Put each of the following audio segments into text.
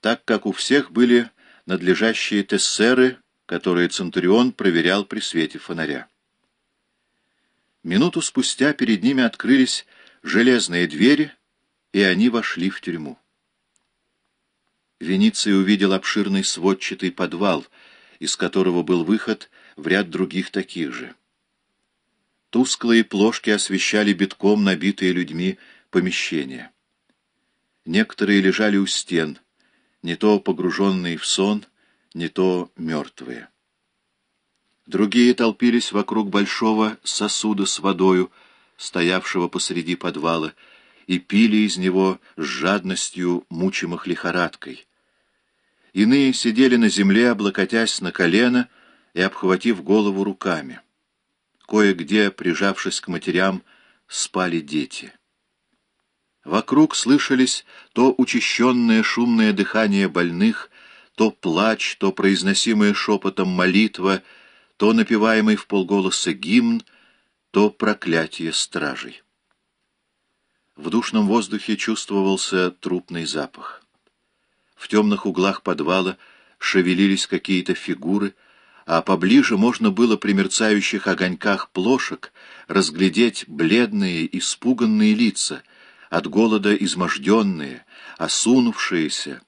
так как у всех были надлежащие тессеры, которые Центурион проверял при свете фонаря. Минуту спустя перед ними открылись железные двери, и они вошли в тюрьму. Вениций увидел обширный сводчатый подвал, из которого был выход в ряд других таких же. Тусклые плошки освещали битком набитые людьми помещения. Некоторые лежали у стен, не то погруженные в сон, не то мертвые. Другие толпились вокруг большого сосуда с водою, стоявшего посреди подвала, и пили из него с жадностью мучимых лихорадкой. Иные сидели на земле, облокотясь на колено и обхватив голову руками. Кое-где, прижавшись к матерям, спали дети. Вокруг слышались то учащенное шумное дыхание больных, то плач, то произносимая шепотом молитва, то напеваемый в полголоса гимн, то проклятие стражей. В душном воздухе чувствовался трупный запах. В темных углах подвала шевелились какие-то фигуры, а поближе можно было при мерцающих огоньках плошек разглядеть бледные, испуганные лица, от голода изможденные, осунувшиеся,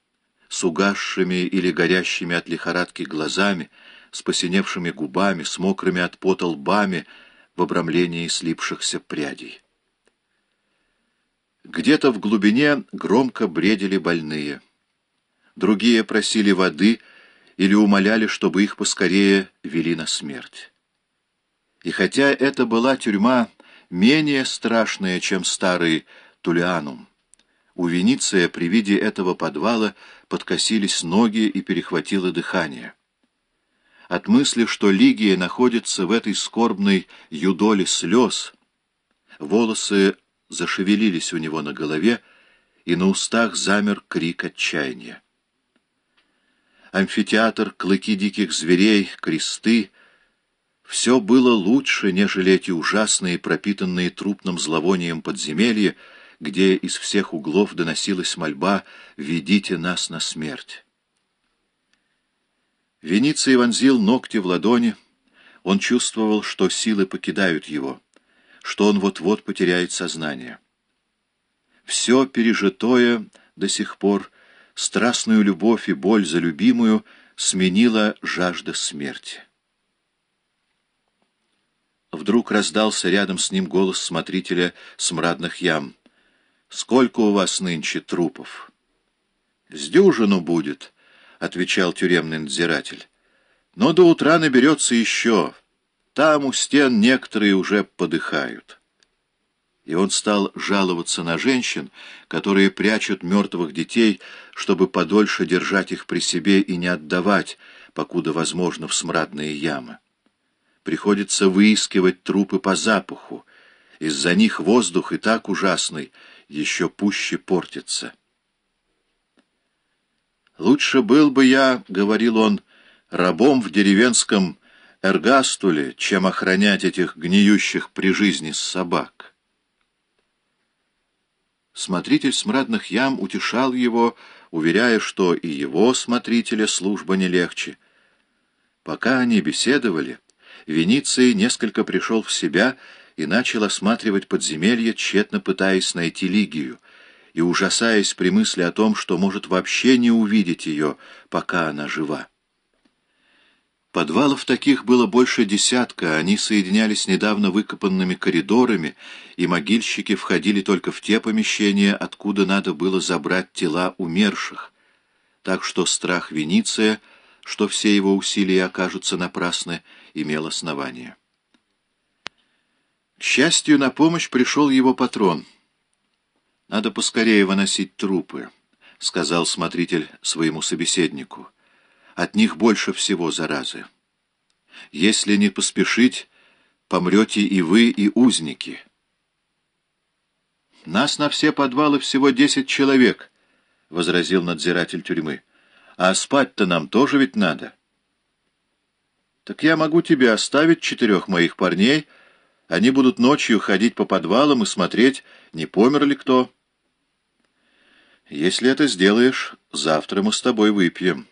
с угасшими или горящими от лихорадки глазами, с посиневшими губами, с мокрыми от пота лбами в обрамлении слипшихся прядей. Где-то в глубине громко бредили больные. Другие просили воды или умоляли, чтобы их поскорее вели на смерть. И хотя это была тюрьма менее страшная, чем старый Тулианум, у Вениция при виде этого подвала подкосились ноги и перехватило дыхание. От мысли, что Лигия находится в этой скорбной юдоле слез, волосы зашевелились у него на голове, и на устах замер крик отчаяния. Амфитеатр, клыки диких зверей, кресты — все было лучше, нежели эти ужасные, пропитанные трупным зловонием подземелья, где из всех углов доносилась мольба «Ведите нас на смерть». Вениций вонзил ногти в ладони. Он чувствовал, что силы покидают его что он вот-вот потеряет сознание. Все пережитое до сих пор, страстную любовь и боль за любимую, сменила жажда смерти. Вдруг раздался рядом с ним голос смотрителя смрадных ям. «Сколько у вас нынче трупов?» «С дюжину будет», — отвечал тюремный надзиратель. «Но до утра наберется еще». Там у стен некоторые уже подыхают. И он стал жаловаться на женщин, которые прячут мертвых детей, чтобы подольше держать их при себе и не отдавать, покуда возможно, в смрадные ямы. Приходится выискивать трупы по запаху. Из-за них воздух и так ужасный, еще пуще портится. «Лучше был бы я, — говорил он, — рабом в деревенском Эргастуле, чем охранять этих гниющих при жизни собак. Смотритель смрадных ям утешал его, уверяя, что и его смотрителя служба не легче. Пока они беседовали, Вениций несколько пришел в себя и начал осматривать подземелье, тщетно пытаясь найти Лигию, и ужасаясь при мысли о том, что может вообще не увидеть ее, пока она жива. Подвалов таких было больше десятка, они соединялись недавно выкопанными коридорами, и могильщики входили только в те помещения, откуда надо было забрать тела умерших. Так что страх Вениция, что все его усилия окажутся напрасны, имел основание. Счастью, на помощь пришел его патрон. «Надо поскорее выносить трупы», — сказал смотритель своему собеседнику. От них больше всего заразы. Если не поспешить, помрете и вы, и узники. «Нас на все подвалы всего десять человек», — возразил надзиратель тюрьмы. «А спать-то нам тоже ведь надо». «Так я могу тебе оставить четырех моих парней. Они будут ночью ходить по подвалам и смотреть, не помер ли кто». Если это сделаешь, завтра мы с тобой выпьем.